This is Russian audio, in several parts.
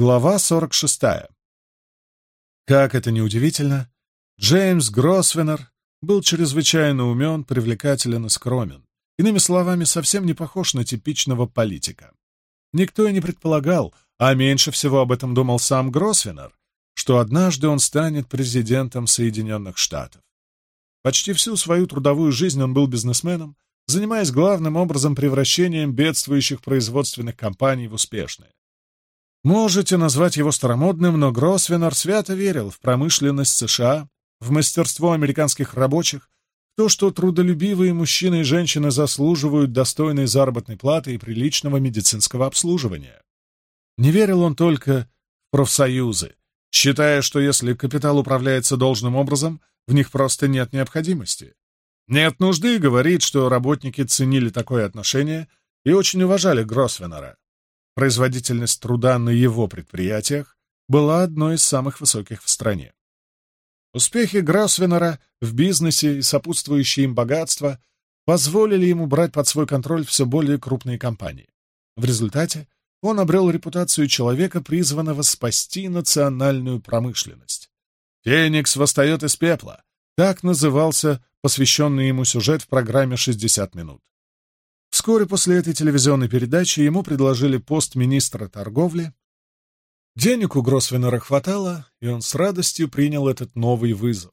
Глава 46. Как это ни удивительно, Джеймс Гросвеннер был чрезвычайно умен, привлекателен и скромен. Иными словами, совсем не похож на типичного политика. Никто и не предполагал, а меньше всего об этом думал сам Гросвеннер, что однажды он станет президентом Соединенных Штатов. Почти всю свою трудовую жизнь он был бизнесменом, занимаясь главным образом превращением бедствующих производственных компаний в успешные. Можете назвать его старомодным, но Гросвенор свято верил в промышленность США, в мастерство американских рабочих, в то, что трудолюбивые мужчины и женщины заслуживают достойной заработной платы и приличного медицинского обслуживания. Не верил он только в профсоюзы, считая, что если капитал управляется должным образом, в них просто нет необходимости. Нет нужды говорить, что работники ценили такое отношение и очень уважали Гросвенора производительность труда на его предприятиях была одной из самых высоких в стране. Успехи Грасвенера в бизнесе и сопутствующие им богатства позволили ему брать под свой контроль все более крупные компании. В результате он обрел репутацию человека, призванного спасти национальную промышленность. «Феникс восстает из пепла» — так назывался посвященный ему сюжет в программе «60 минут». Вскоре после этой телевизионной передачи ему предложили пост министра торговли. Денег у Гросвенера хватало, и он с радостью принял этот новый вызов.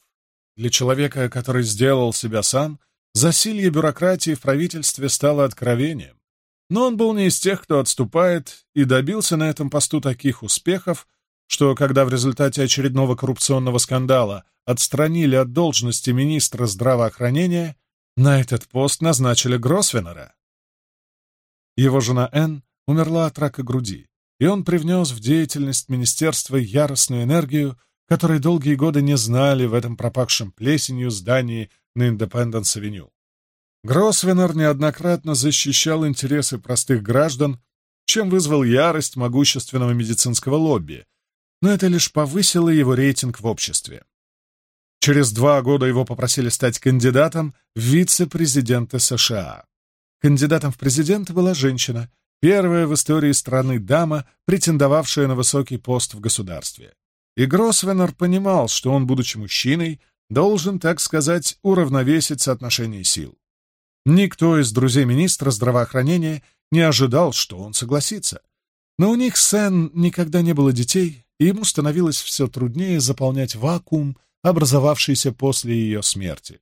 Для человека, который сделал себя сам, засилье бюрократии в правительстве стало откровением. Но он был не из тех, кто отступает, и добился на этом посту таких успехов, что когда в результате очередного коррупционного скандала отстранили от должности министра здравоохранения, на этот пост назначили Гросвенера. Его жена Энн умерла от рака груди, и он привнес в деятельность министерства яростную энергию, которой долгие годы не знали в этом пропахшем плесенью здании на Индепенденс-авеню. Гроссвеннер неоднократно защищал интересы простых граждан, чем вызвал ярость могущественного медицинского лобби, но это лишь повысило его рейтинг в обществе. Через два года его попросили стать кандидатом в вице-президенты США. Кандидатом в президенты была женщина, первая в истории страны дама, претендовавшая на высокий пост в государстве. И Гроссвеннер понимал, что он, будучи мужчиной, должен, так сказать, уравновесить соотношение сил. Никто из друзей министра здравоохранения не ожидал, что он согласится. Но у них Сен никогда не было детей, и ему становилось все труднее заполнять вакуум, образовавшийся после ее смерти.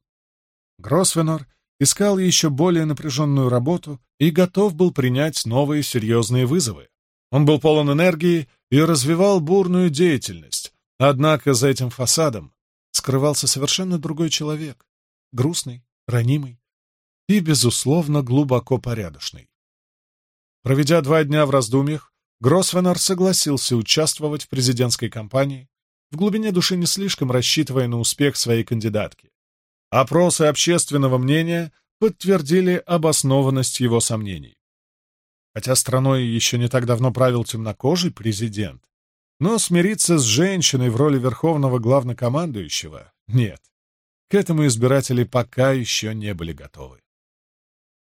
Гросвенор искал еще более напряженную работу и готов был принять новые серьезные вызовы. Он был полон энергии и развивал бурную деятельность, однако за этим фасадом скрывался совершенно другой человек, грустный, ранимый и, безусловно, глубоко порядочный. Проведя два дня в раздумьях, Гросвеннер согласился участвовать в президентской кампании, в глубине души не слишком рассчитывая на успех своей кандидатки. Опросы общественного мнения подтвердили обоснованность его сомнений. Хотя страной еще не так давно правил темнокожий президент, но смириться с женщиной в роли верховного главнокомандующего — нет. К этому избиратели пока еще не были готовы.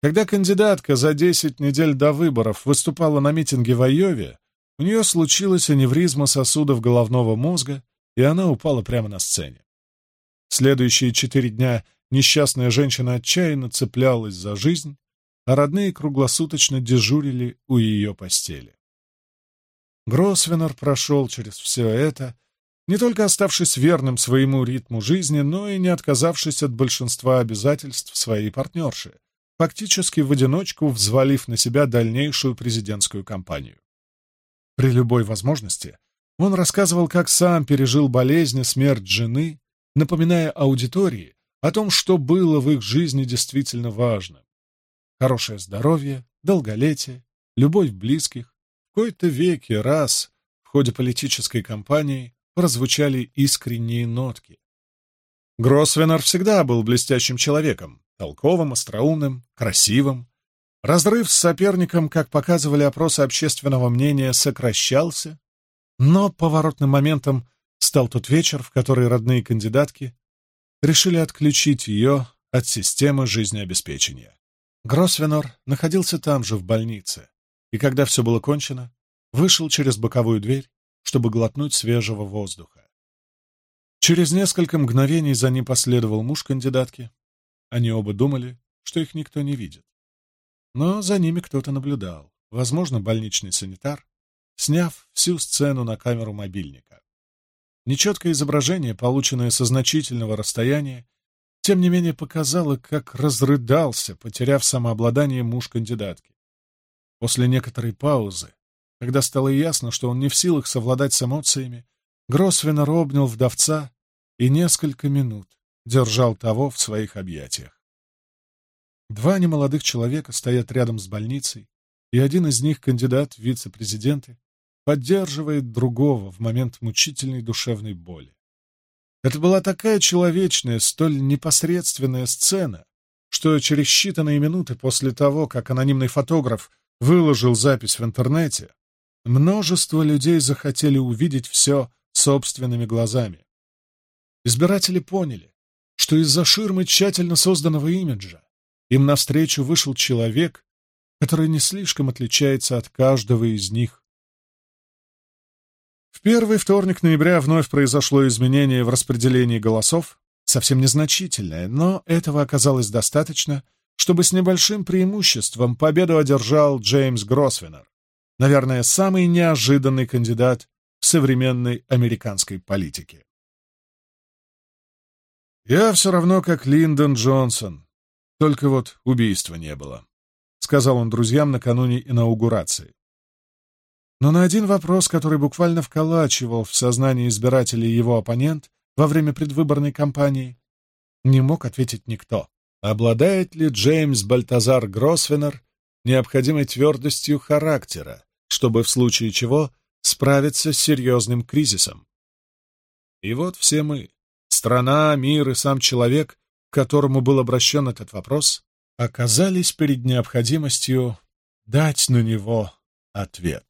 Когда кандидатка за 10 недель до выборов выступала на митинге в Айове, у нее случилась аневризма сосудов головного мозга, и она упала прямо на сцене. Следующие четыре дня несчастная женщина отчаянно цеплялась за жизнь, а родные круглосуточно дежурили у ее постели. Гросвенор прошел через все это, не только оставшись верным своему ритму жизни, но и не отказавшись от большинства обязательств своей партнерши, фактически в одиночку взвалив на себя дальнейшую президентскую кампанию. При любой возможности он рассказывал, как сам пережил болезнь и смерть жены, напоминая аудитории о том, что было в их жизни действительно важным. Хорошее здоровье, долголетие, любовь близких. В кои-то веки раз в ходе политической кампании прозвучали искренние нотки. Гросвенор всегда был блестящим человеком, толковым, остроумным, красивым. Разрыв с соперником, как показывали опросы общественного мнения, сокращался, но поворотным моментом Стал тот вечер, в который родные кандидатки решили отключить ее от системы жизнеобеспечения. Гроссвенор находился там же, в больнице, и когда все было кончено, вышел через боковую дверь, чтобы глотнуть свежего воздуха. Через несколько мгновений за ним последовал муж кандидатки. Они оба думали, что их никто не видит. Но за ними кто-то наблюдал, возможно, больничный санитар, сняв всю сцену на камеру мобильника. Нечеткое изображение, полученное со значительного расстояния, тем не менее показало, как разрыдался, потеряв самообладание муж кандидатки. После некоторой паузы, когда стало ясно, что он не в силах совладать с эмоциями, Гросвенор обнял вдовца и несколько минут держал того в своих объятиях. Два немолодых человека стоят рядом с больницей, и один из них — кандидат в вице-президенты, поддерживает другого в момент мучительной душевной боли. Это была такая человечная, столь непосредственная сцена, что через считанные минуты после того, как анонимный фотограф выложил запись в интернете, множество людей захотели увидеть все собственными глазами. Избиратели поняли, что из-за ширмы тщательно созданного имиджа им навстречу вышел человек, который не слишком отличается от каждого из них в первый вторник ноября вновь произошло изменение в распределении голосов, совсем незначительное, но этого оказалось достаточно, чтобы с небольшим преимуществом победу одержал Джеймс Гросвеннер, наверное, самый неожиданный кандидат в современной американской политике. «Я все равно как Линдон Джонсон, только вот убийства не было», — сказал он друзьям накануне инаугурации. Но на один вопрос, который буквально вколачивал в сознание избирателей его оппонент во время предвыборной кампании, не мог ответить никто. Обладает ли Джеймс Бальтазар Гросвеннер необходимой твердостью характера, чтобы в случае чего справиться с серьезным кризисом? И вот все мы, страна, мир и сам человек, к которому был обращен этот вопрос, оказались перед необходимостью дать на него ответ.